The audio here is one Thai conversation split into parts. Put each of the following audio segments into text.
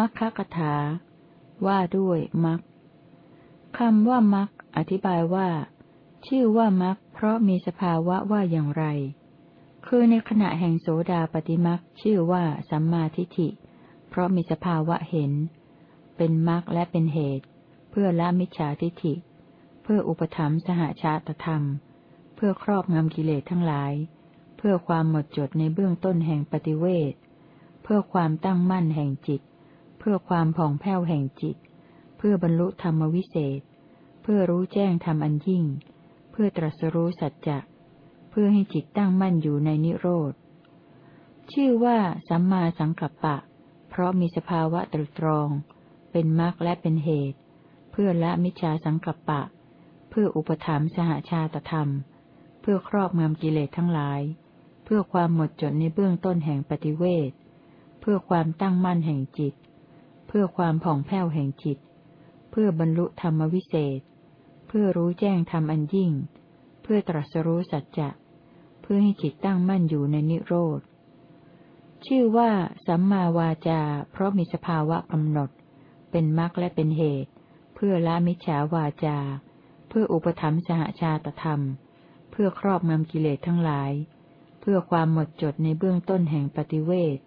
มัคคะถา ว่าด้วยมัคคำว่ามัคอธิบายว่า ชื่อว่ามัคเพราะมีสภาวะว่าอย่างไร คือในขณะแห่งโสดาปฏิมัคชื่อว่าสัมมาทิฏฐิ เพราะมีสภาวะเห็น เป็นมัคและเป็นเหตุ เพื่อละมิจฉาทิฏฐิ เพื่ออุปถัมสหชาตธรรม เพื่อครอบงำกิเลสทั้งหลาย เพื่อความหมดจดในเบื้องต้นแห่งปฏิเวทเพื่อความตั้งมั่นแห่งจิต เพื่อความผ่องแผ้วแห่งจิต เพื่อบรรลุธรรมวิเศษ เพื่อรู้แจ้งธรรมอันยิ่ง เพื่อตรัสรู้สัจจะ เพื่อให้จิตตั้งมั่นอยู่ในนิโรธ ชื่อว่าสัมมาสังกัปปะ เพราะมีสภาวะตรึตรอง เป็นมรรคและเป็นเหตุ เพื่อละมิจฉาสังกัปปะ เพื่ออุปถัมภ์สหชาตธรรม เพื่อครอบงำกิเลสทั้งหลาย เพื่อความหมดจดในเบื้องต้นแห่งปฏิเวทเพื่อความตั้งมั่นแห่งจิต เพื่อความผ่องแผ้วแห่งจิต เพื่อบรรลุธรรมวิเศษ เพื่อรู้แจ้งธรรมอันยิ่ง เพื่อตรัสรู้สัจจะ เพื่อให้จิตตั้งมั่นอยู่ในนิโรธ ชื่อว่าสัมมาวาจา เพราะมีสภาวะกำหนด เป็นมรรคและเป็นเหตุ เพื่อละมิจฉาวาจา เพื่ออุปถัมภ์สหชาตธรรม เพื่อครอบงำกิเลสทั้งหลาย เพื่อความหมดจดในเบื้องต้นแห่งปฏิเวท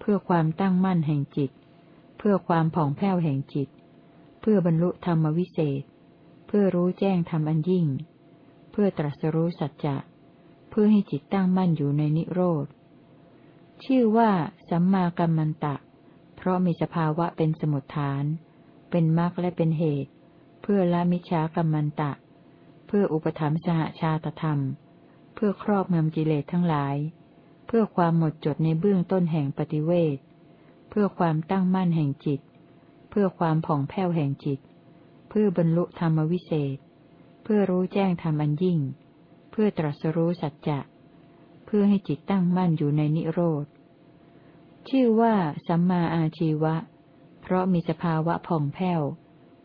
เพื่อความตั้งมั่นแห่งจิตเพื่อความผ่องแผ้วแห่งจิต เพื่อบรรลุธรรมวิเศษ เพื่อรู้แจ้งธรรมอันยิ่ง เพื่อตรัสรู้สัจจะ เพื่อให้จิตตั้งมั่นอยู่ในนิโรธ ชื่อว่า สัมมากัมมันตะ เพราะมีสภาวะเป็นสมุทฐาน เป็นมรรคและเป็นเหตุ เพื่อละมิจฉากัมมันตะ เพื่ออุปถัมภ์สหชาตธรรม เพื่อครอบงำกิเลสทั้งหลาย เพื่อความหมดจดในเบื้องต้นแห่งปฏิเวท พื่อความตั้งมั่นแห่งจิต เพื่อความผ่องแผ้วแห่งจิต เพื่อบรรลุธรรมวิเศษ เพื่อรู้แจ้งธรรมอันยิ่ง เพื่อตรัสรู้สัจจะ เพื่อให้จิตตั้งมั่นอยู่ในนิโรธ ชื่อว่าสัมมาอาชีวะ เพราะมีสภาวะผ่องแผ้ว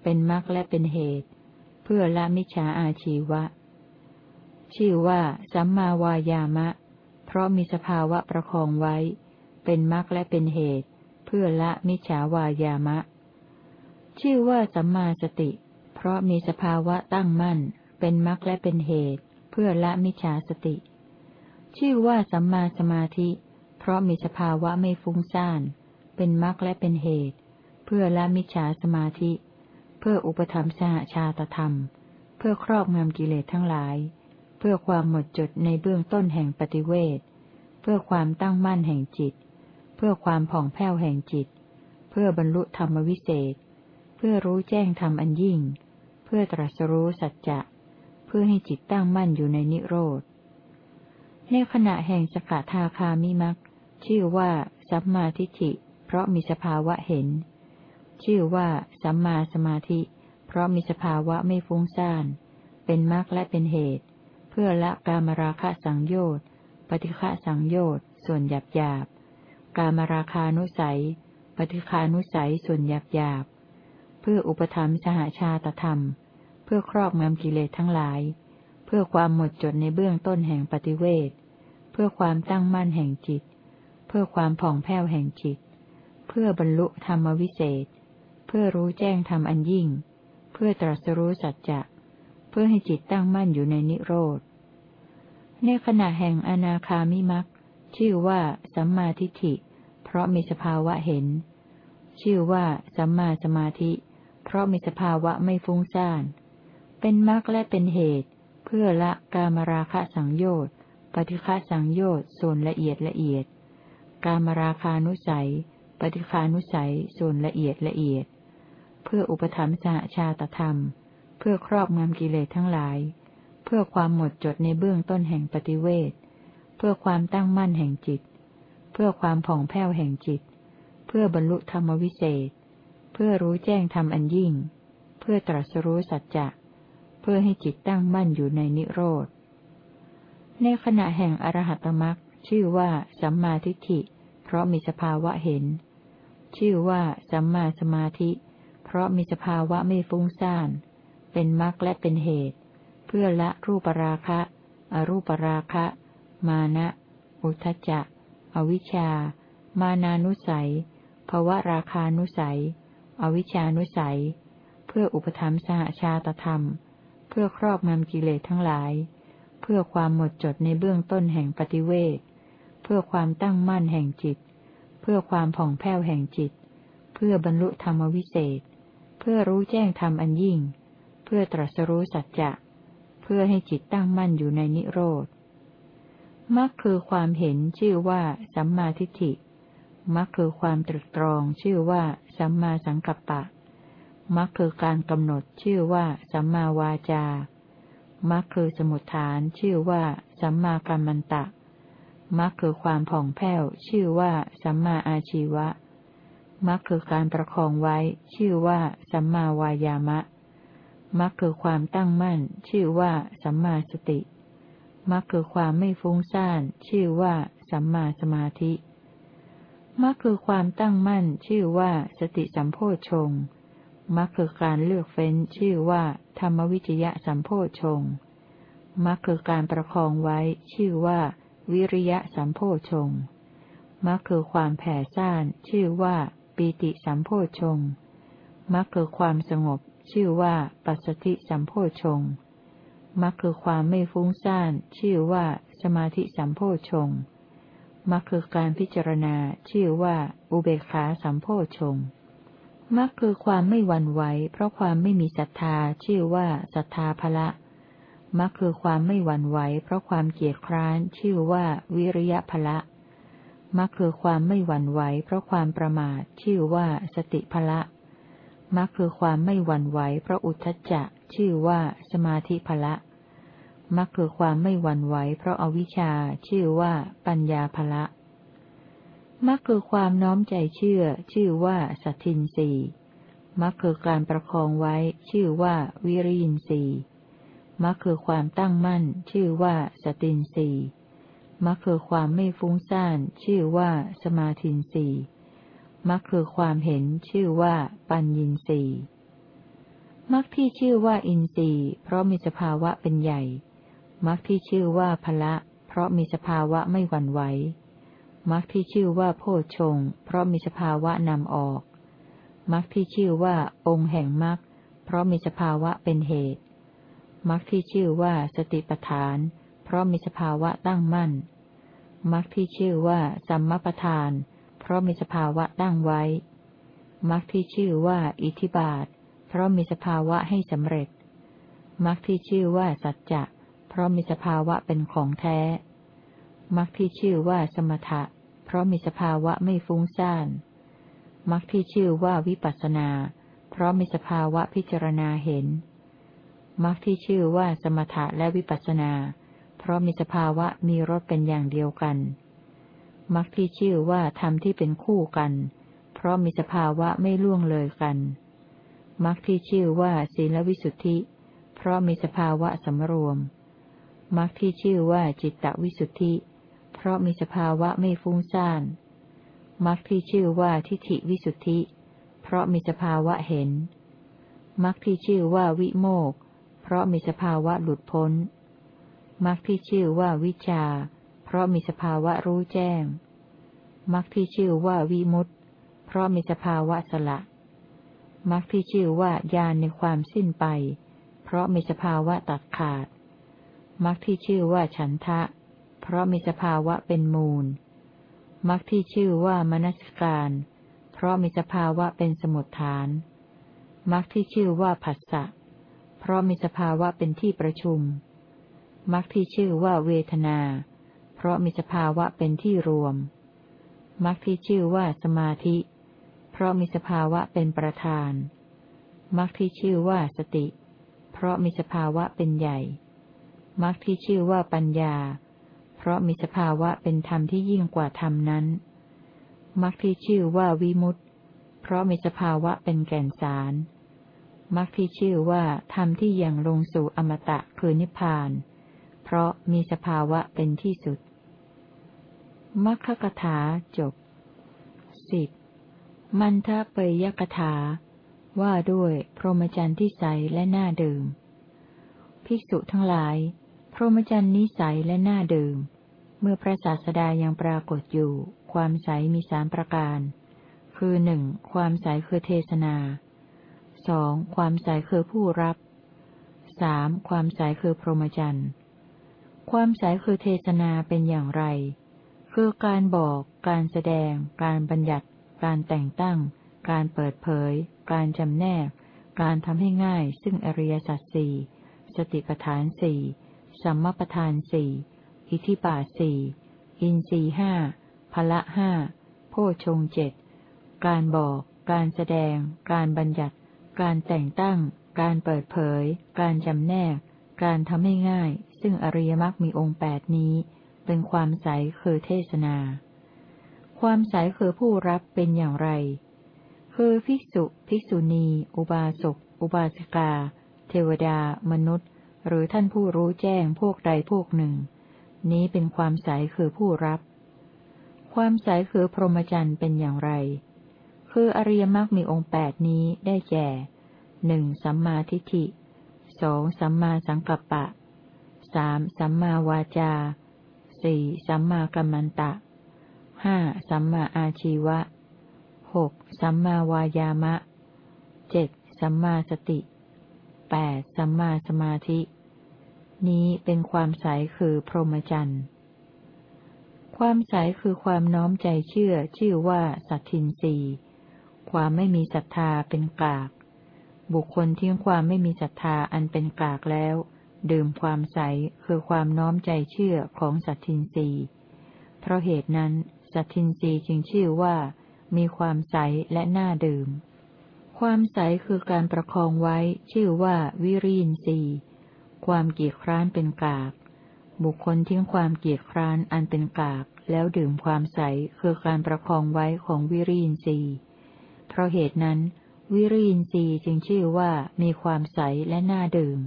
เป็นมรรคและเป็นเหตุ เพื่อละมิจฉาอาชีวะ ชื่อว่าสัมมาวายามะ เพราะมีสภาวะประคองไว้ เป็นมรรคและเป็นเหตุ เพื่อละมิจฉาวายามะ ชื่อว่าสัมมาสติ เพราะมีสภาวะตั้งมั่น เป็นมรรคและเป็นเหตุ เพื่อละมิจฉาสติ ชื่อว่าสัมมาสมาธิ เพราะมีสภาวะไม่ฟุ้งซ่าน เป็นมรรคและเป็นเหตุ เพื่อละมิจฉาสมาธิ เพื่ออุปธรรมสหชาตธรรม เพื่อครอบงำกิเลสทั้งหลาย เพื่อความหมดจดในเบื้องต้นแห่งปฏิเวทเพื่อความตั้งมั่นแห่งจิตเพื่อความผ่องแผ้วแห่งจิต เพื่อบรรลุธรรมวิเศษ เพื่อรู้แจ้งธรรมอันยิ่ง เพื่อตรัสรู้สัจจะ เพื่อให้จิตตั้งมั่นอยู่ในนิโรธ ในขณะแห่งสกทาคามิมักชื่อว่าสัมมาทิฏฐิ เพราะมีสภาวะเห็น ชื่อว่าสัมมาสมาธิ เพราะมีสภาวะไม่ฟุ้งซ่าน เป็นมรรคและเป็นเหตุ เพื่อละกามราคะสังโยชน์ ปฏิฆะสังโยชน์ ส่วนหยาบหยาบ กามราคานุสัย ปฏิคานุสัยส่วนหยาบหยาบเพื่ออุปธรรมสหชาตธรรม เพื่อครอบงำกิเลสทั้งหลาย เพื่อความหมดจดในเบื้องต้นแห่งปฏิเวทเพื่อความตั้งมั่นแห่งจิต เพื่อความผ่องแผ้วแห่งจิต เพื่อบรรลุธรรมวิเศษ เพื่อรู้แจ้งธรรมอันยิ่ง เพื่อตรัสรู้สัจจะ เพื่อให้จิตตั้งมั่นอยู่ในนิโรธในขณะแห่งอนาคามิมัก ชื่อว่าสัมมาทิฏฐิ เพราะมีสภาวะเห็น ชื่อว่าสัมมาสมาธิ เพราะมีสภาวะไม่ฟุ้งซ่าน เป็นมรรคและเป็นเหตุ เพื่อละกามราคะสังโยชน์ปฏิฆะสังโยชน์ส่วนละเอียดละเอียด กามราคานุสัย ปฏิคานุสัยส่วนละเอียดละเอียด เพื่ออุปถัมสหชาตธรรม เพื่อครอบงำกิเลสทั้งหลาย เพื่อความหมดจดในเบื้องต้นแห่งปฏิเวท เพื่อความตั้งมั่นแห่งจิต เพื่อความผ่องแผ้วแห่งจิต เพื่อบรรลุธรรมวิเศษ เพื่อรู้แจ้งธรรมอันยิ่ง เพื่อตรัสรู้สัจจะ เพื่อให้จิตตั้งมั่นอยู่ในนิโรธ ในขณะแห่งอรหัตมรักชื่อว่าสัมมาทิฏฐิ เพราะมีสภาวะเห็น ชื่อว่าสัมมาสมาธิ เพราะมีสภาวะไม่ฟุ้งซ่าน เป็นมรรคและเป็นเหตุ เพื่อละรูปราคะ อรูปราคะ มานะ อุทจจะ อวิชา มานานุสัย ภวราคานุสัย อวิชานุสัย เพื่ออุปธรรมสหชาตธรรม เพื่อครอบงำกิเลสทั้งหลาย เพื่อความหมดจดในเบื้องต้นแห่งปฏิเวทเพื่อความตั้งมั่นแห่งจิต เพื่อความผ่องแผ้วแห่งจิต เพื่อบรรลุธรรมวิเศษ เพื่อรู้แจ้งธรรมอันยิ่ง เพื่อตรัสรู้สัจจะ เพื่อให้จิตตั้งมั่นอยู่ในนิโรธ มรรคคือความเห็นชื่อว่าสัมมาทิฏฐิมรรคคือความตรึกตรองชื่อว่าสัมมาสังกัปปะมรรคคือการกำหนดชื่อว่าสัมมาวาจามรรคคือสมุทฐานชื่อว่าสัมมากัมมันตะมรรคคือความผ่องแผ้วชื่อว่าสัมมาอาชีวะมรรคคือการประคองไว้ ชื่อว่าสัมมาวายามะมรรคคือความตั้งมั่น ชื่อว่าสัมมาสติ มรรคคือความไม่ฟุ้งซ่าน ชื่อว่า สัมมาสมาธิมรรคคือความตั้งมั่น ชื่อว่าสติสัมโพชงมรรคคือการเลือกเฟ้น ชื่อว่า ธรรมวิจยะสัมโพชงมรรคคือการประคองไว้ ชื่อว่า วิริยะสัมโพชงมรรคคือความแผ่ซ่าน ชื่อว่า ปีติสัมโพชงมรรคคือความสงบ ชื่อว่า ปัสสติสัมโพชง มรรคคือความไม่ฟุ้งซ่าน ชื่อว่าสมาธิสัมโพชงมรรคคือการพิจารณา ชื่อว่า อุเบกขาสัมโพชงมรรคคือความไม่หวั่นไหว เพราะความไม่มีศรัทธา ชื่อว่าศรัทธาภละมรรคคือความไม่หวั่นไหว เพราะความเกียจคร้าน ชื่อว่า วิริยะภละมรรคคือความไม่หวั่นไหว เพราะความประมาท ชื่อว่าสติภละมรรคคือความไม่หวั่นไหว เพราะอุทจจะ ชื่อว่า สมาธิภละ มรรคคือความไม่หวั่นไหวเพราะอาวิชชาชื่อว่าปัญญาภละมรรคคือความน้อมใจเชื่อ ชื่อว่าสัตทินรีมรรคคือการประคองไว้ ชื่อว่าวิริยินทรีมรรคคือความตั้งมั่น ชื่อว่าสตินรีมรรคคือความไม่ฟุ้งซ่าน ชื่อว่าสมาธินรีมรรคคือความเห็น ชื่อว่าปัญญินทรีมรรคที่ชื่อว่าอินทรีย์เพราะมีสภาวะเป็นใหญ่ มรรคที่ชื่อว่าพละ เพราะมีสภาวะไม่หวั่นไหวมรรคที่ชื่อว่าโพชง เพราะมีสภาวะนำออกมรรคที่ชื่อว่าองค์แห่งมรรคเพราะมีสภาวะเป็นเหตุมรรคที่ชื่อว่าสติปทาน เพราะมีสภาวะตั้งมั่นมรรคที่ชื่อว่าสัมมปทาน เพราะมีสภาวะตั้งไว้มรรคที่ชื่อว่า อิทิบาท เพราะมีสภาวะให้สำเร็จมรรคที่ชื่อว่าสัจจะเพราะมีสภาวะเป็นของแท้ มรรคที่ชื่อว่าสมถะ เพราะมีสภาวะไม่ฟุ้งซ่านมรรคที่ชื่อว่าวิปัสนา เพราะมีสภาวะพิจารณาเห็นมรรคที่ชื่อว่าสมถะและวิปัสนา เพราะมีสภาวะมีรสเป็นอย่างเดียวกันมรรคที่ชื่อว่าธรรมที่เป็นคู่กัน เพราะมีสภาวะไม่ล่วงเลยกันมรรคที่ชื่อว่าศีลวิสุทธิ เพราะมีสภาวะสำรวม มรรคที่ชื่อว่าจิตตวิสุทธิ เพราะมีสภาวะไม่ฟุ้งซ่านมรรคที่ชื่อว่าทิฏฐิวิสุทธิ เพราะมีสภาวะเห็นมรรคที่ชื่อว่าวิโมก เพราะมีสภาวะหลุดพ้นมรรคที่ชื่อว่าวิชา เพราะมีสภาวะรู้แจ้งมรรคที่ชื่อว่าวิมุตตเพราะมีสภาวะสละมรรคที่ชื่อว่าญาณในความสิ้นไป เพราะมีสภาวะตัดขาด มรรคที่ชื่อว่าฉันทะ เพราะมีสภาวะเป็นมูลมรรคที่ชื่อว่ามนัสการ เพราะมีสภาวะเป็นสมุทฐานมรรคที่ชื่อว่าผัสสะ เพราะมีสภาวะเป็นที่ประชุมมรรคที่ชื่อว่าเวทนา เพราะมีสภาวะเป็นที่รวมมรรคที่ชื่อว่าสมาธิ เพราะมีสภาวะเป็นประธานมรรคที่ชื่อว่าสติ เพราะมีสภาวะเป็นใหญ่ มรรคที่ชื่อว่าปัญญา เพราะมีสภาวะเป็นธรรมที่ยิ่งกว่าธรรมนั้นมรรคที่ชื่อว่าวิมุตติ เพราะมีสภาวะเป็นแก่นสารมรรคที่ชื่อว่าธรรมที่ยังลงสู่อมตะคือนิพพาน เพราะมีสภาวะเป็นที่สุดมรรคกถาจบสิบมันทะเปยกถา ว่าด้วยพรหมจรรย์ที่ใสและน่าดื่ม ภิกษุทั้งหลาย รหมจรรย์นิสัยและหน้าเดื่มเมื่อพระศาสดายังปรากฏอยู่ ความใสมีสามประการ คือหนึ่งความใสคือเทศนาสองความใสคือผู้รับสามความใสคือพรหมจรรย์ ความใสคือเทศนาเป็นอย่างไร คือการบอก การแสดง การบัญญัติ การแต่งตั้ง การเปิดเผย การจำแนก การทำให้ง่าย ซึ่งอริยสัจสี่ สติปทานสี่ สัมมปทานสี่อิทิบาทสี่อินรีห้าพละห้าโพชงเจ็ดการบอก การแสดง การบัญญัติ การแต่งตั้ง การเปิดเผย การจำแนก การทำให้ง่าย ซึ่งอริยมรรคมีองค์แปดนี้ เป็นความใสคือเทศนา ความใสคือผู้รับเป็นอย่างไร คือภิกษุ ภิกษุณี อุบาสก อุบาสิกา เทวดา มนุษย์ หรือท่านผู้รู้แจ้งพวกใดพวกหนึ่ง นี้เป็นความใสคือผู้รับ ความใสคือพรหมจรรย์เป็นอย่างไร คืออริยมรรคมีองค์แปดนี้ได้แก่หนึ่งสัมมาทิฏฐิสองสัมมาสังกัปปะสามสัมมาวาจาสี่สัมมากัมมันตะห้าสัมมาอาชีวะหกสัมมาวายามะเจ็ดสัมมาสติ แปดสัมมาสมาธิ นี้เป็นความใสคือพรหมจรรย์ความใสคือความน้อมใจเชื่อชื่อว่าสัตทินรีความไม่มีศรัทธาเป็นกาก บุคคลทิ้งความไม่มีศรัทธาอันเป็นกากแล้ว ดื่มความใสคือความน้อมใจเชื่อของสัตทินรีเพราะเหตุนั้นสัตทินรีจึงชื่อว่า มีความใสและน่าดื่ม ความใสคือการประคองไว้ชื่อว่าวิริยินทรีความเกียจคร้านเป็นกาก บุคคลทิ้งความเกียจคร้านอันเป็นกาก แล้วดื่มความใสคือการประคองไว้ของวิริยินทรีย์ เพราะเหตุนั้น วิริยินทรีย์จึงชื่อว่ามีความใสและน่าดื่ม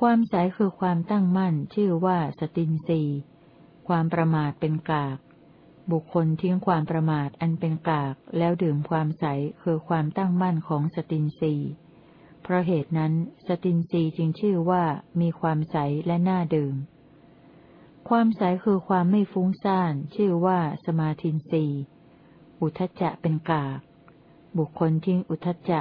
ความใสคือความตั้งมั่นชื่อว่าสตินทรีย์ ความประมาทเป็นกาก บุคคลทิ้งความประมาทอันเป็นกากแล้วดื่มความใสคือความตั้งมั่นของสตินรีเพราะเหตุนั้นสตินรีจึงชื่อว่ามีความใสและน่าดื่ม ความใสคือความไม่ฟุ้งซ่านชื่อว่าสมาธินรีอุทจจะเป็นกาก บุคคลทิ้งอุทจจะ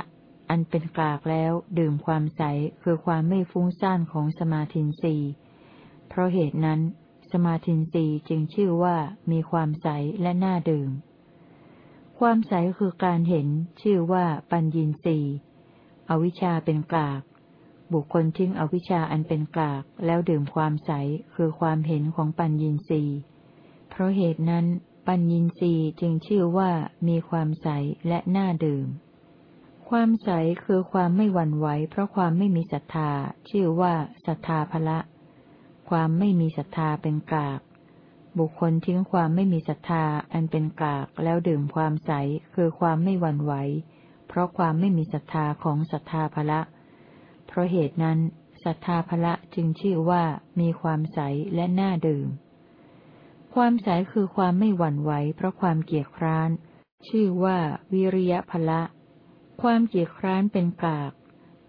อันเป็นกากแล้วดื่มความใสคือความไม่ฟุ้งซ่านของสมาธินรีเพราะเหตุนั้น สมาธินรีจึงชื่อว่ามีความใสและน่าดื่ม ความใสคือการเห็นชื่อว่าปัญญินรีอวิชชาเป็นกาก บุคคลทิ้งอวิชชาอันเป็นกาก แล้วดื่มความใสคือความเห็นของปัญญินรีเพราะเหตุนั้นปัญญินรีจึงชื่อว่ามีความใสและน่าดื่ม ความใสคือความไม่หวั่นไหวเพราะความไม่มีศรัทธา ชื่อว่าศรัทธาภละ ความไม่มีศรัทธาเป็นกาก บุคคลทิ้งความไม่มีศรัทธาอันเป็นกากแล้วดื่มความใสคือความไม่หวั่นไหว เพราะความไม่มีศรัทธาของศรัทธาภละ เพราะเหตุนั้นศรัทธาภละจึงชื่อว่ามีความใสและน่าดื่ม ความใสคือความไม่หวั่นไหวเพราะความเกียจคร้าน ชื่อว่าวิริยะพละ ความเกียจคร้านเป็นกาก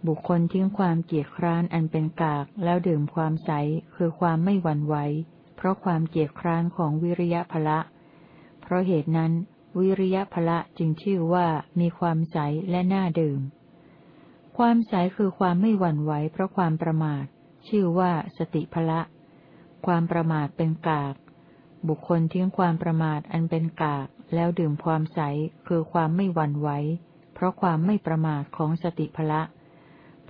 บุคคลทิ้งความเกียจคร้านอันเป็นกาก แล้วดื่มความใส คือความไม่หวั่นไหว เพราะความเกียจคร้านของวิริยะพละ เพราะเหตุนั้น วิริยะพละจึงชื่อว่ามีความใสและน่าดื่ม ความใสคือความไม่หวั่นไหวเพราะความประมาท ชื่อว่าสติพละ ความประมาทเป็นกาก บุคคลทิ้งความประมาทอันเป็นกาก แล้วดื่มความใส คือความไม่หวั่นไหว เพราะความไม่ประมาทของสติพละ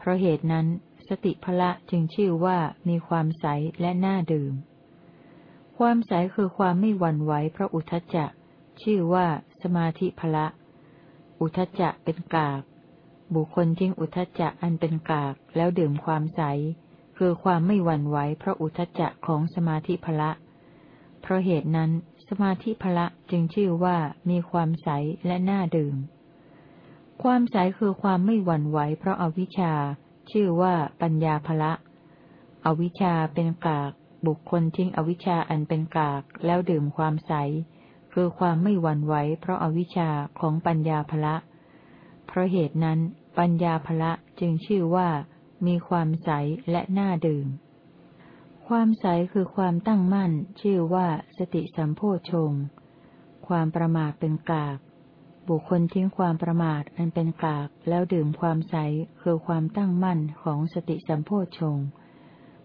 เพราะเหตุนั้น สติพละจึงชื่อว่ามีความใสและน่าดื่ม ความใสคือความไม่หวั่นไหวเพราะอุทจจะ ชื่อว่าสมาธิพละ อุทจจะเป็นกาก บุคคลทิ้งอุทจจะอันเป็นกากแล้วดื่มความใส คือความไม่หวั่นไหวเพราะอุทจจะของสมาธิพละ เพราะเหตุนั้น สมาธิพละจึงชื่อว่ามีความใสและน่าดื่ม ความใสคือความไม่หวั่นไหวเพราะอาวิชชา ชื่อว่าปัญญาพละ อวิชชาเป็นกาก บุคคลทิ้งอวิชชาอันเป็นกาก แล้วดื่มความใส คือความไม่หวั่นไหวเพราะอาวิชชาของปัญญาพละ เพราะเหตุนั้น ปัญญาพละจึงชื่อว่า มีความใสและน่าดื่ม ความใสคือความตั้งมั่น ชื่อว่าสติสัมโพชงความประมาทเป็นกาก บุคคลทิ้งความประมาทอันเป็นกาก แล้วดื่มความใสคือความตั้งมั่นของสติสัมโพชง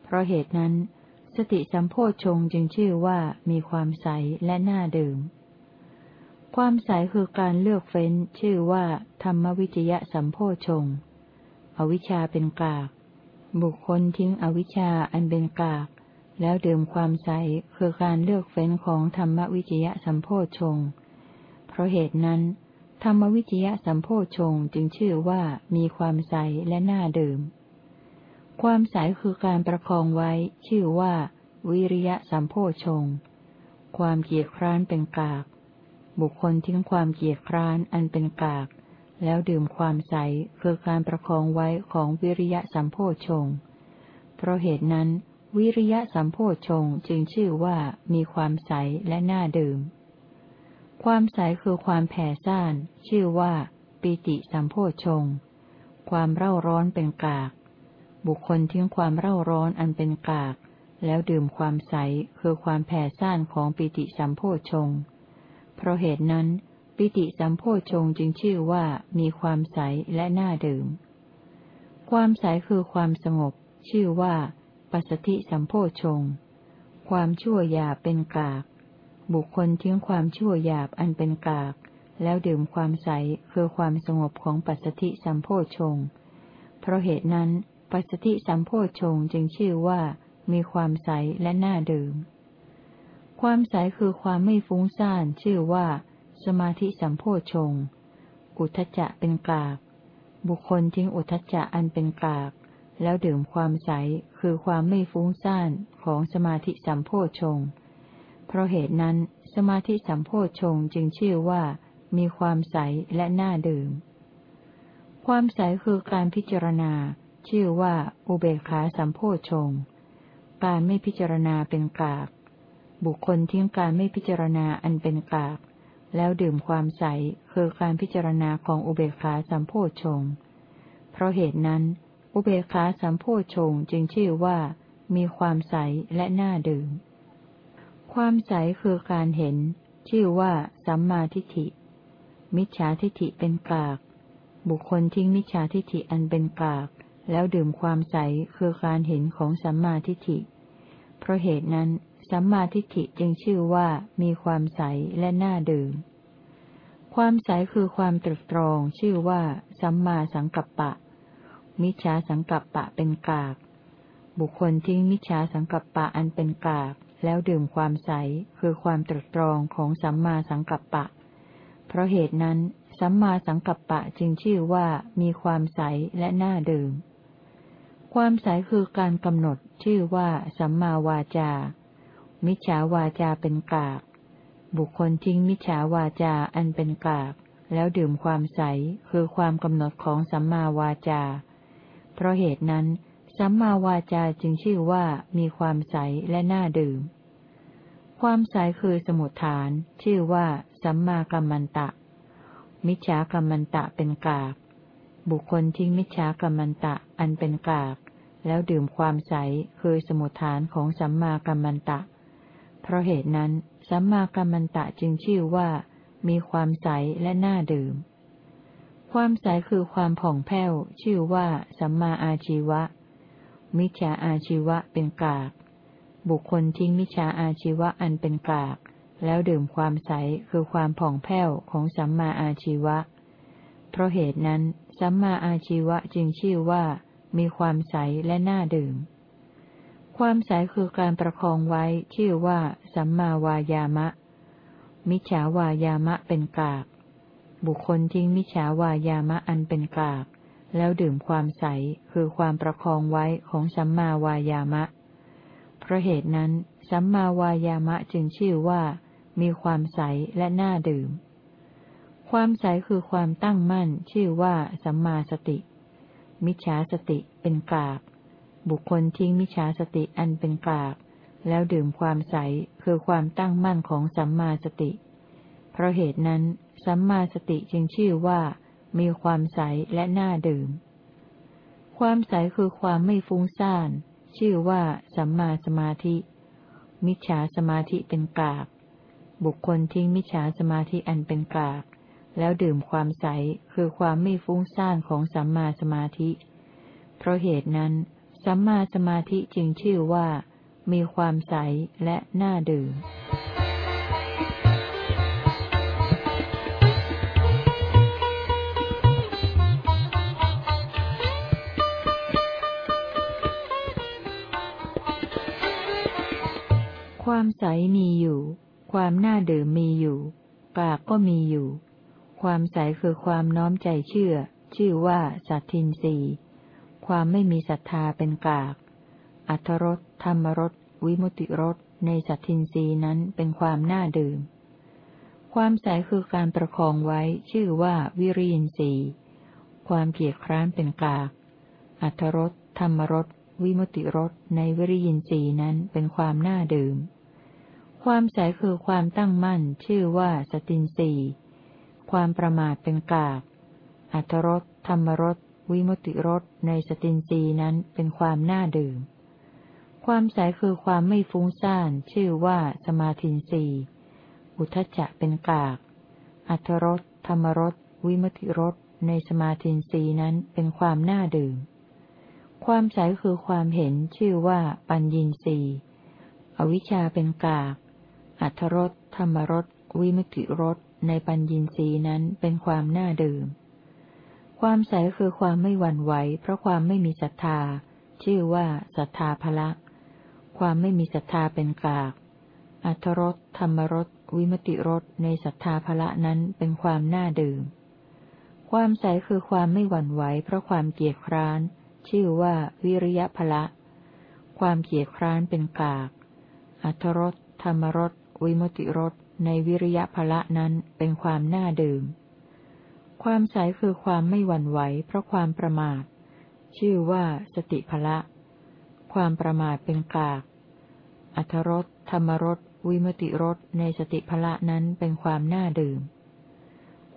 เพราะเหตุนั้น สติสัมโพชงจึงชื่อว่ามีความใสและน่าดื่ม ความใสคือการเลือกเฟ้น ชื่อว่า ธรรมวิจยะสัมโพชงอวิชชาเป็นกาก บุคคลทิ้งอวิชชาอันเป็นกาก แล้วดื่มความใสคือการเลือกเฟ้นของธรรมวิจยะสัมโพชงเพราะเหตุนั้น ธรรมวิจยะสัมโพชงจึงชื่อว่ามีความใสและน่าดื่ม ความใสคือการประคองไว้ ชื่อว่า วิริยะสัมโพชง ความเกียดคร้านเป็นกาก บุคคลทิ้งความเกียดคร้านอันเป็นกาก แล้วดื่มความใสคือการประคองไว้ของวิริยะสัมโพชง เพราะเหตุนั้น วิริยะสัมโพชงจึงชื่อว่ามีความใสและน่าดื่ม ความใสคือความแผ่ซ่าน ชื่อว่า ปิติสัมโพชง ความเร่าร้อนเป็นกาก บุคคลทิ้งความเร่าร้อนอันเป็นกาก แล้วดื่มความใสคือความแผ่ซ่านของปิติสัมโพชง เพราะเหตุนั้น ปิติสัมโพชงจึงชื่อว่ามีความใสและน่าดื่ม ความใสคือความสงบ ชื่อว่า ปัสสติสัมโพชง ความชั่วยาเป็นกาก บุคคลทิ้งความชั่วหยาบอันเป็นกาก แล้วดื่มความใสคือความสงบของปัสสติสัมโพชง เพราะเหตุนั้นปัสสติสัมโพชงจึงชื่อว่ามีความใสและน่าดื่ม ความใสคือความไม่ฟุ้งซ่านชื่อว่า สมาธิสัมโพชง อุทจจะเป็นกาก บุคคลทิ้งอุทจจะอันเป็นกาก แล้วดื่มความใสคือความไม่ฟุ้งซ่านของสมาธิสัมโพชง เพราะเหตุนั้นสมาธิสัมโพชงจึงชื่อว่า มีความใสและน่าดื่ม ความใสคือการพิจารณา ชื่อว่า อุเบกขาสัมโพชงการไม่พิจารณาเป็นกาก บุคคลทิ้งการไม่พิจารณาอันเป็นกาก แล้วดื่มความใสคือการพิจารณาของอุเบกขาสัมโพชงเพราะเหตุนั้น อุเบกขาสัมโพชงจึงชื่อว่า มีความใสและน่าดื่ม ความใสคือการเห็น ชื่อว่า สัมมาทิฏฐิ มิจฉาทิฏฐิเป็นกาก บุคคลทิ้งมิจฉาทิฏฐิอันเป็นกาก แล้วดื่มความใสคือการเห็นของสัมมาทิฏฐิ เพราะเหตุนั้น สัมมาทิฏฐิจึงชื่อว่ามีความใสและน่าดื่ม ความใสคือความตรึกตรอง ชื่อว่า สัมมาสังกัปปะ มิจฉาสังกัปปะเป็นกาก บุคคลทิ้งมิจฉาสังกัปปะอันเป็นกาก แล้วดื่มความใสคือความตรึกตรองของสัมมาสังกัปปะ เพราะเหตุนั้น สัมมาสังกัปปะจึงชื่อว่ามีความใสและน่าดื่ม ความใสคือการกำหนดชื่อว่าสัมมาวาจา มิจฉาวาจาเป็นกาก บุคคลทิ้งมิจฉาวาจาอันเป็นกาก แล้วดื่มความใสคือความกำหนดของสัมมาวาจา เพราะเหตุนั้น สัมมาวาจาจึงชื่อว่ามีความใสและน่าดื่ม ความใสคือสมุทฐาน ชื่อว่า สัมมากัมมันตะ มิจฉากัมมันตะเป็นกาก บุคคลทิ้งมิจฉากัมมันตะอันเป็นกาก แล้วดื่มความใสคือสมุทฐานของสัมมากัมมันตะ เพราะเหตุนั้น สัมมากัมมันตะจึงชื่อว่า มีความใสและน่าดื่ม ความใสคือความผ่องแผ้ว ชื่อว่า สัมมาอาชีวะ มิจฉาอาชีวะเป็นกาก บุคคลทิ้งมิจฉาอาชีวะอันเป็นกาก แล้วดื่มความใสคือความผ่องแผ้วของสัมมาอาชีวะ เพราะเหตุนั้น สัมมาอาชีวะจึงชื่อว่า มีความใสและน่าดื่ม ความใสคือการประคองไว้ชื่อว่า สัมมาวายามะ มิจฉาวายามะเป็นกาก บุคคลทิ้งมิจฉาวายามะอันเป็นกาก แล้วดื่มความใสคือความประคองไว้ของสัมมาวายามะ เพราะเหตุนั้น สัมมาวายามะจึงชื่อว่า มีความใสและน่าดื่ม ความใสคือความตั้งมั่น ชื่อว่า สัมมาสติ มิจฉาสติเป็นกาก บุคคลทิ้งมิจฉาสติอันเป็นกาก แล้วดื่มความใสคือความตั้งมั่นของสัมมาสติ เพราะเหตุนั้น สัมมาสติจึงชื่อว่า มีความใสและน่าดื่ม ความใสคือความไม่ฟุ้งซ่าน ชื่อว่าสัมมาสมาธิ มิจฉาสมาธิเป็นกาก บุคคลทิ้งมิจฉาสมาธิอันเป็นกาก แล้วดื่มความใสคือความไม่ฟุ้งซ่านของสัมมาสมาธิ เพราะเหตุนั้น สัมมาสมาธิจึงชื่อว่า มีความใสและน่าดื่ม ความใสมีอยู่ ความน่าดื่มมีอยู่กากก็มีอยู่ ความใสคือความน้อมใจเชื่อ ชื่อว่าสัตทินรีความไม่มีศรัทธาเป็นกาก อัทรสธรรมรสวิมุติรสในสัตทินรีนั้นเป็นความน่าดื่ม ความใสคือการประคองไว้ชื่อว่าวิริยินทรีความเกียดคร้านเป็นกาก อัทรสธรรมรสวิมุติรสในวิริยินทรีนั้นเป็นความน่าดื่ม ความใสคือความตั้งมั่น ชื่อว่าสตินสีความประมาทเป็นกากอัทรสธรรมรสวิมุติรสในสตินสีนั้นเป็นความน่าดื่ม ความใสคือความไม่ฟุ้งซ่าน ชื่อว่าสมาธินสีอุทจจะเป็นกาก อัทรสธรรมรสวิมุติรสในสมาธินสีนั้นเป็นความน่าดื่ม ความใสคือความเห็นชื่อว่าปัญญินสีอวิชชาเป็นกาก อัทรสธรรมรสวิมุติรสในปัญญีสีนั้นเป็นความน่าดื่ม ความใสคือความไม่หวั่นไหวเพราะความไม่มีศรัทธา ชื่อว่าศรัทธาภละ ความไม่มีศรัทธาเป็นกาก อัทรสธรรมรสวิมติรสในศรัทธาภละนั้นเป็นความน่าดื่ม ความใสคือความไม่หวั่นไหวเพราะความเกียดคร้าน ชื่อว่าวิริยภละ ความเกียดคร้านเป็นกาก อัทรสธรรมรส วิมุติรสในวิริยะภละนั้นเป็นความน่าดื่ม ความใสคือความไม่หวั่นไหวเพราะความประมาท ชื่อว่าสติภละ ความประมาทเป็นกาก อัทรสธรรมรสวิมุติรสในสติภละนั้นเป็นความน่าดื่ม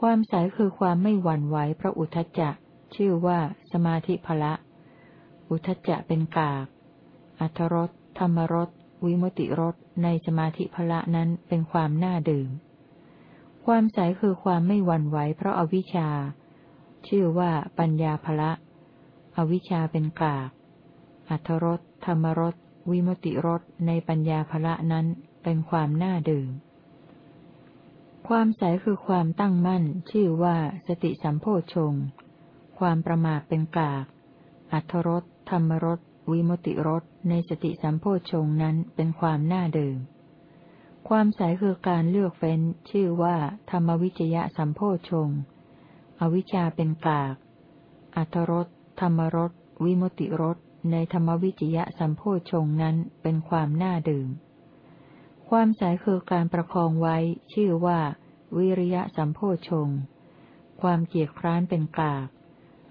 ความใสคือความไม่หวั่นไหวเพราะอุทจจะ ชื่อว่าสมาธิภละ อุทจจะเป็นกาก อัทรสธรรมรสวิมุติรส ในสมาธิพละนั้นเป็นความน่าดื่ม ความใสคือความไม่หวั่นไหวเพราะอาวิชชา ชื่อว่าปัญญาภละ อวิชชาเป็นกากอัทรสธรรมรสวิมติรสในปัญญาภละนั้นเป็นความน่าดื่ม ความใสคือความตั้งมั่น ชื่อว่าสติสัมโพชง ความประมาทเป็นกากอัทรสธรรมรส วิมุติรสในสติสัมโพชงนั้นเป็นความน่าดื่ม ความใสคือการเลือกเฟ้น ชื่อว่า ธรรมวิจยะสัมโพชง อวิชชาเป็นกาก อัทรสธรรมรสวิมุติรสในธรรมวิจยะสัมโพชงนั้นเป็นความน่าดื่ม ความใสคือการประคองไว้ ชื่อว่า วิริยะสัมโพชง ความเกียดคร้านเป็นกาก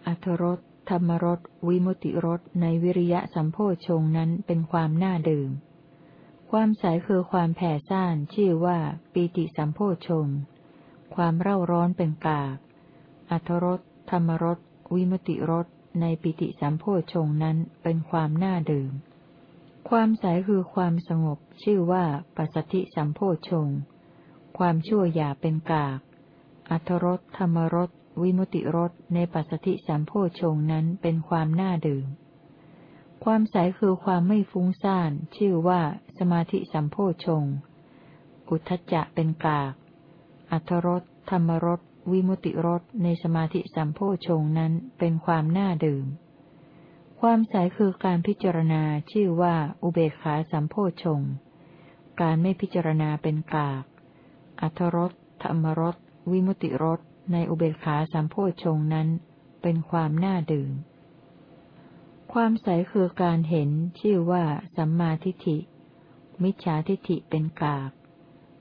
อัทรส ธรรมรสวิมุติรสในวิริยะสัมโพชงนั้นเป็นความน่าดื่ม ความใสคือความแผ่ซ่านชื่อว่าปีติสัมโพชง ความเร่าร้อนเป็นกาก อัทรสธรรมรสวิมุติรสในปิติสัมโพชงนั้นเป็นความน่าดื่ม ความใสคือความสงบชื่อว่าปัสสติสัมโพชง ความชั่วหยาเป็นกากอัทรสธรรมรส วิมุติรสในปัสสติสัมโพชงนั้นเป็นความน่าดื่ม ความใสคือความไม่ฟุ้งซ่านชื่อว่าสมาธิสัมโพชง อุทจจะเป็นกาก อัทรสธรรมรสวิมุติรสในสมาธิสัมโพชงนั้นเป็นความน่าดื่ม ความใสคือการพิจารณาชื่อว่าอุเบกขาสัมโพชง การไม่พิจารณาเป็นกาก อัทรสธรรมรสวิมุติรส ในอุเบกขาสัมโพชงนั้น เป็นความน่าดื่ม ความใสคือการเห็นชื่อว่าสัมมาทิฏฐิ มิจฉาทิฏฐิเป็นกาก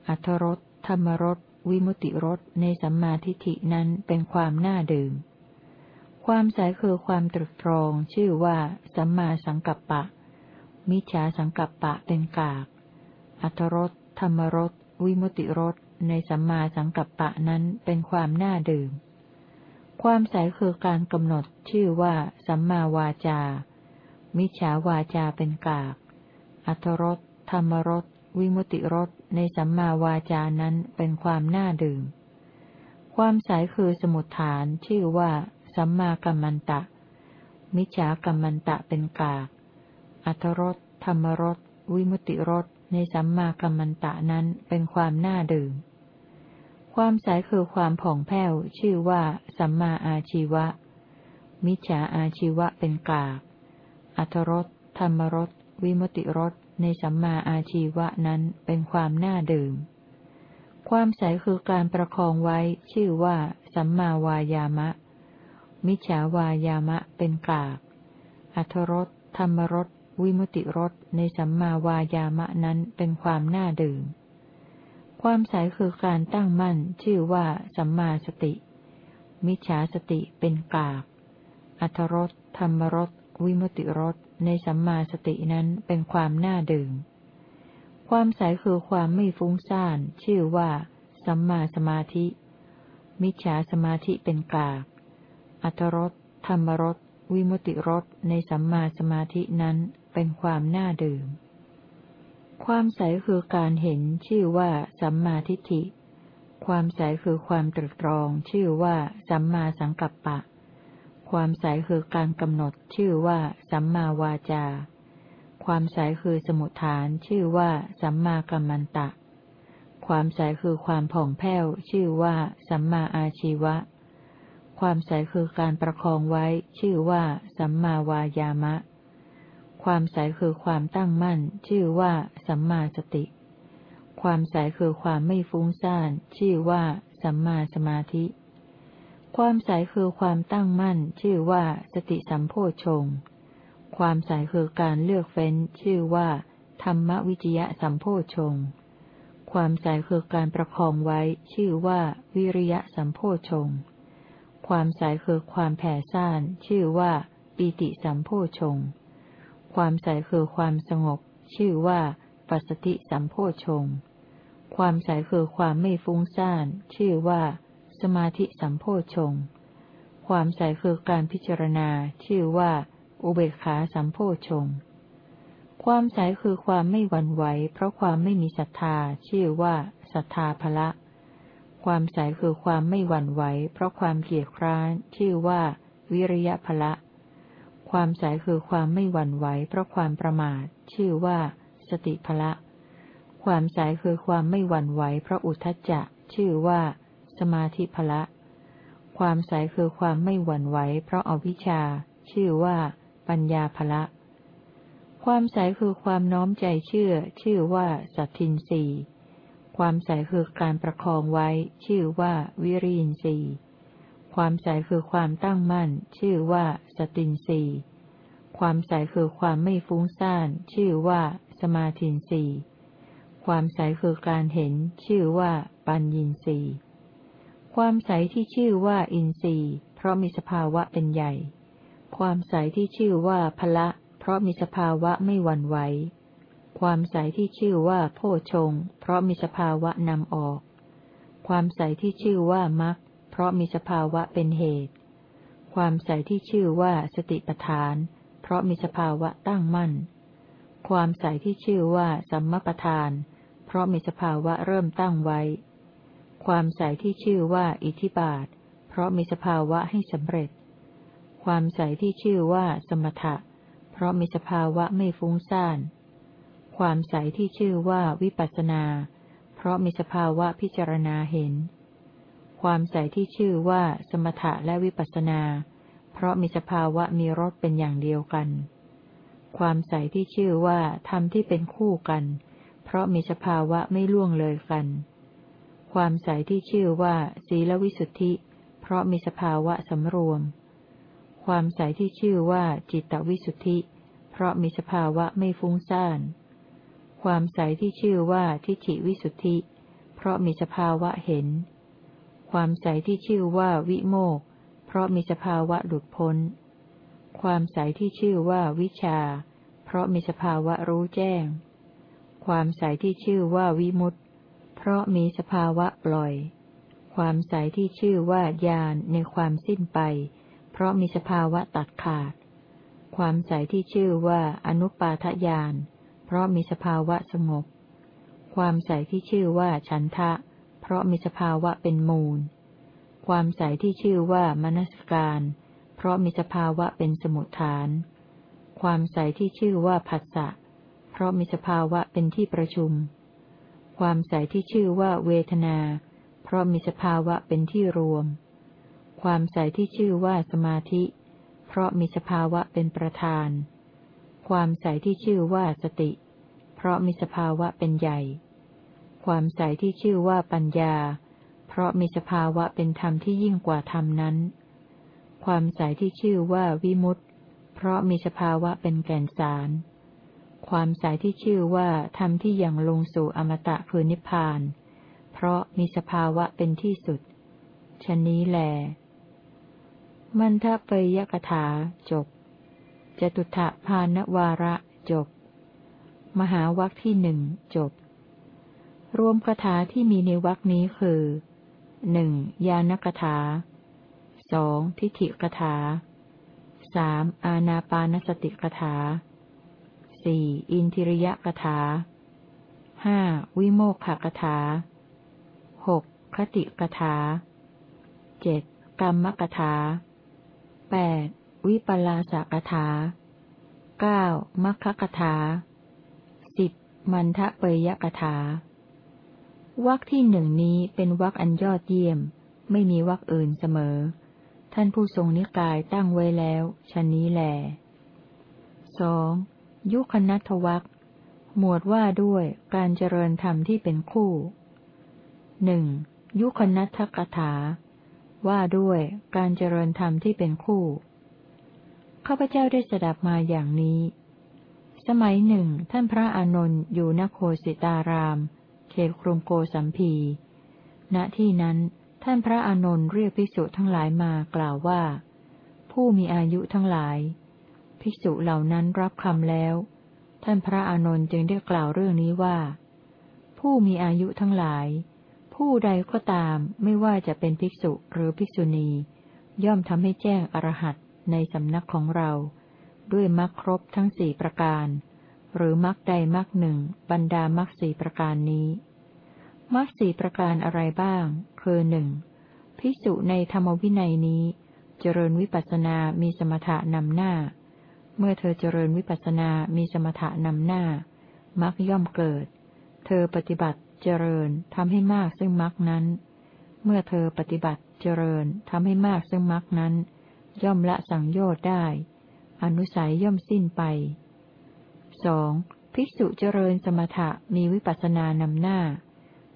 อัทรสธรรมรสวิมุติรสในสัมมาทิฏฐินั้นเป็นความน่าดื่ม ความใสคือความตรึกตรองชื่อว่าสัมมาสังกัปปะ มิจฉาสังกัปปะเป็นกากอัทรสธรรมรสวิมุติรส ในสัมมาสังกัปปะนั้นเป็นความน่าดื่ม ความใสคือการกำหนดชื่อว่าสัมมาวาจา มิจฉาวาจาเป็นกาก อัทรสธรรมรส วิมุติรส ในสัมมาวาจานั้นเป็นความน่าดื่ม ความใสคือสมุทฐานชื่อว่า สัมมากัมมันตะ มิจฉากัมมันตะเป็นกาก อัทรสธรรมรส วิมุติรส ในสัมมากัมมันตะนั้นเป็นความน่าดื่ม ความใสคือความผ่องแผ้ว ชื่อว่าสัมมาอาชีวะ มิจฉาอาชีวะเป็นกากอัทรสธรรมรสวิมุติรสในสัมมาอาชีวะนั้นเป็นความน่าดื่ม ความใสคือการประคองไว้ ชื่อว่า สัมมาวายามะ มิจฉาวายามะเป็นกากอัทรสธรรมรสวิมุติรสในสัมมาวายามะนั้นเป็นความน่าดื่ม ความใสคือการตั้งมั่น ชื่อว่าสัมมาสติ มิจฉาสติเป็นกากอัทรสธรรมรสวิมุติรสในสัมมาสตินั้นเป็นความน่าดื่ม ความใสคือความไม่ฟุ้งซ่าน ชื่อว่า สัมมาสมาธิ มิจฉาสมาธิเป็นกากอัทรสธรรมรสวิมุติรสในสัมมาสมาธินั้นเป็นความน่าดื่ม ความใสคือการเห็นชื่อว่าสัมมาทิฏฐิ ความใสคือความตรึกตรอง ชื่อว่าสัมมาสังกัปปะ ความใสคือการกำหนด ชื่อว่าสัมมาวาจา ความใสคือสมุทฐาน ชื่อว่าสัมมากัมมันตะ ความใสคือความผ่องแผ้ว ชื่อว่าสัมมาอาชีวะ ความใสคือการประคองไว้ ชื่อว่าสัมมาวายามะ ความใสคือความตั้งมั่น ชื่อว่าสัมมาสติ ความใสคือความไม่ฟุ้งซ่าน ชื่อว่าสัมมาสมาธิ ความใสคือความตั้งมั่น ชื่อว่าสติสัมโพชง ความใสคือการเลือกเฟ้น ชื่อว่า ธรรมวิจยะสัมโพชง ความใสคือการประคองไว้ ชื่อว่า วิริยะสัมโพชง ความใสคือความแผ่ซ่าน ชื่อว่า ปีติสัมโพชง ความใสคือความสงบ ชื่อว่า ปัสสติสัมโพชง ความใสคือความไม่ฟุ้งซ่าน ชื่อว่า สมาธิสัมโพชง ความใสคือการพิจารณา ชื่อว่า อุเบกขาสัมโพชง ความใสคือความไม่หวั่นไหว เพราะความไม่มีศรัทธา ชื่อว่าศรัทธาภละ ความใสคือความไม่หวั่นไหว เพราะความเกียดคร้าน ชื่อว่า วิริยะภละ ความใสคือความไม่หวั่นไหวเพราะความประมาท ชื่อว่า สติภละ ความใสคือความไม่หวั่นไหวเพราะอุทจจะ ชื่อว่า สมาธิภละ ความใสคือความไม่หวั่นไหวเพราะอวิชชา ชื่อว่า ปัญญาภละ ความใสคือความน้อมใจเชื่อ ชื่อว่า สัตทินรีความใสคือการประคองไว้ ชื่อว่า วิริยินทรีย์ ความใสคือความตั้งมั่น ชื่อว่า สตินสีความใสคือความไม่ฟุ้งซ่าน ชื่อว่า สมาธินสีความใสคือการเห็น ชื่อว่า ปัญญินสีความใสที่ชื่อว่าอินทรีย์ เพราะมีสภาวะเป็นใหญ่ ความใสที่ชื่อว่าพละ เพราะมีสภาวะไม่หวั่นไหว ความใสที่ชื่อว่าโพชง เพราะมีสภาวะนำออก ความใสที่ชื่อว่ามัค เพราะมีสภาวะเป็นเหตุ ความใสที่ชื่อว่าสติปทาน เพราะมีสภาวะตั้งมั่น ความใสที่ชื่อว่าสัมมปทาน เพราะมีสภาวะเริ่มตั้งไว้ ความใสที่ชื่อว่าอิทธิบาท เพราะมีสภาวะให้สำเร็จ ความใสที่ชื่อว่าสมถะ เพราะมีสภาวะไม่ฟุ้งซ่าน ความใสที่ชื่อว่าวิปัสนา เพราะมีสภาวะพิจารณาเห็น ความใสที่ชื่อว่าสมถะและวิปัสนา เพราะมีสภาวะมีรสเป็นอย่างเดียวกัน ความใสที่ชื่อว่าธรรมที่เป็นคู่กัน เพราะมีสภาวะไม่ล่วงเลยกัน ความใสที่ชื่อว่า ศีลวิสุทธิ เพราะมีสภาวะสำรวม ความใสที่ชื่อว่าจิตตวิสุทธิ เพราะมีสภาวะไม่ฟุ้งซ่าน ความใสที่ชื่อว่าทิฏฐิวิสุทธิ เพราะมีสภาวะเห็น ความใสที่ชื่อว่าวิโมก เพราะมีสภาวะหลุดพ้น ความใสที่ชื่อว่าวิชา เพราะมีสภาวะรู้แจ้ง ความใสที่ชื่อว่าวิมุตเพราะมีสภาวะปล่อย ความใสที่ชื่อว่าญาณในความสิ้นไป เพราะมีสภาวะตัดขาด ความใสที่ชื่อว่าอนุปาทญาณ เพราะมีสภาวะสงบ ความใสที่ชื่อว่าฉันทะเราะมีสภาวะเป็นมูล ความใสที่ชื่อว่ามนสการ เพราะมีสภาวะเป็นสมุทฐาน ความใสที่ชื่อว่าผัสสะ เพราะมีสภาวะเป็นที่ประชุม ความใสที่ชื่อว่าเวทนา เพราะมีสภาวะเป็นที่รวม ความใสที่ชื่อว่าสมาธิ เพราะมีสภาวะเป็นประธาน ความใสที่ชื่อว่าสติ เพราะมีสภาวะเป็นใหญ่ ความใสที่ชื่อว่าปัญญา เพราะมีสภาวะเป็นธรรมที่ยิ่งกว่าธรรมนั้น ความใสที่ชื่อว่าวิมุตต์เพราะมีสภาวะเป็นแก่นสาร ความใสที่ชื่อว่าธรรมที่ยังลงสู่อมตะคือนิพพาน เพราะมีสภาวะเป็นที่สุด ชนนี้แลมันทะเปยกถาจบ จตุถะพานวาระจบ มหาวัคที่หนึ่งจบ รวมคาถาที่มีในวัคนี้คือหนึ่งยานกถาสองทิฏฐิกถาสามอาณาปานสติกถาสี่อินทิริยกถาห้าวิโมกขกถาหกคติกถาเจ็ดกรรมกถาแปดวิปลาสกถาเก้ามัคคกถาสิบมันทะเปยกถา วักที่หนึ่งนี้เป็นวักอันยอดเยี่ยม ไม่มีวักอื่นเสมอ ท่านผู้ทรงนิกายตั้งไว้แล้วชนนี้แหลสองยุคนัทวักหมวดว่าด้วยการเจริญธรรมที่เป็นคู่หนึ่งยุคนัทกถา ว่าด้วยการเจริญธรรมที่เป็นคู่ข้าพเจ้าได้สดับมาอย่างนี้ สมัยหนึ่ง ท่านพระอานนท์อยู่นโคสิตาราม เขตกรุงโกสัมพี ณ ที่นั้น ท่านพระอานนท์เรียกภิกษุทั้งหลายมากล่าวว่า ผู้มีอายุทั้งหลาย ภิกษุเหล่านั้นรับคำแล้ว ท่านพระอานนท์จึงได้กล่าวเรื่องนี้ว่า ผู้มีอายุทั้งหลาย ผู้ใดก็ตามไม่ว่าจะเป็นภิกษุหรือภิกษุณี ย่อมทำให้แจ้งอรหัตในสำนักของเรา ด้วยมรรคครบทั้งสี่ประการ หรือมรรคใดมรรคหนึ่งบรรดามรรคสี่ประการนี้มรรคสี่ประการอะไรบ้าง คือหนึ่งพิสุในธรรมวินัยนี้ เจริญวิปัสสนามีสมถะนำหน้า เมื่อเธอเจริญวิปัสสนามีสมถะนำหน้ามรรคย่อมเกิด เธอปฏิบัติเจริญทำให้มากซึ่งมรรคนั้น เมื่อเธอปฏิบัติเจริญทำให้มากซึ่งมรรคนั้น ย่อมละสังโยชน์ได้ อนุสัยย่อมสิ้นไป สองภิกษุเจริญสมถะมีวิปัสสนานำหน้า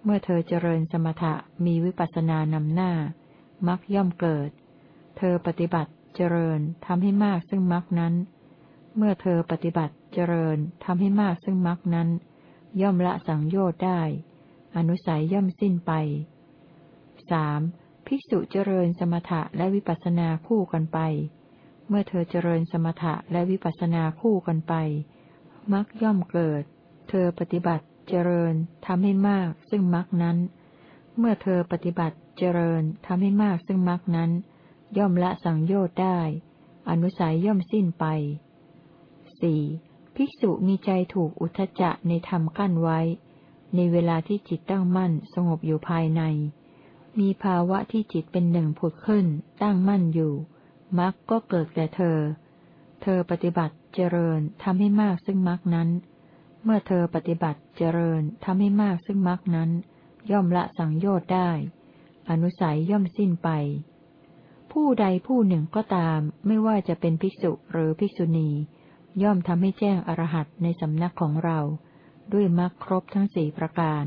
เมื่อเธอเจริญสมถะมีวิปัสสนานำหน้ามักย่อมเกิด เธอปฏิบัติเจริญทำให้มากซึ่งมักนั้น เมื่อเธอปฏิบัติเจริญทำให้มากซึ่งมักนั้น ย่อมละสังโยชน์ได้ อนุสัยย่อมสิ้นไปสามภิกษุเจริญสมถะและวิปัสสนาคู่กันไป เมื่อเธอเจริญสมถะและวิปัสสนาคู่กันไป มักย่อมเกิด เธอปฏิบัติเจริญทำให้มากซึ่งมักนั้น เมื่อเธอปฏิบัติเจริญทำให้มากซึ่งมักนั้น ย่อมละสังโยชน์ได้ อนุสัยย่อมสิ้นไปสี่ภิกษุมีใจถูกอุทจจะในธรรมกั้นไว้ ในเวลาที่จิตตั้งมั่นสงบอยู่ภายใน มีภาวะที่จิตเป็นหนึ่งผุดขึ้นตั้งมั่นอยู่มักก็เกิดแก่เธอ เธอปฏิบัติ เจริญทำให้มากซึ่งมรรคนั้น เมื่อเธอปฏิบัติเจริญทำให้มากซึ่งมรรคนั้น ย่อมละสังโยชน์ได้ อนุสัยย่อมสิ้นไป ผู้ใดผู้หนึ่งก็ตาม ไม่ว่าจะเป็นภิกษุหรือภิกษุณี ย่อมทำให้แจ้งอรหัตในสำนักของเรา ด้วยมรรคครบทั้งสี่ประการ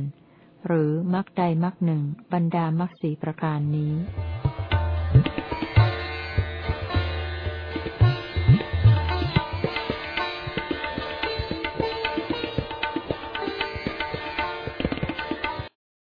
หรือมรรคใดมรรคหนึ่งบรรดามรรคสี่ประการนี้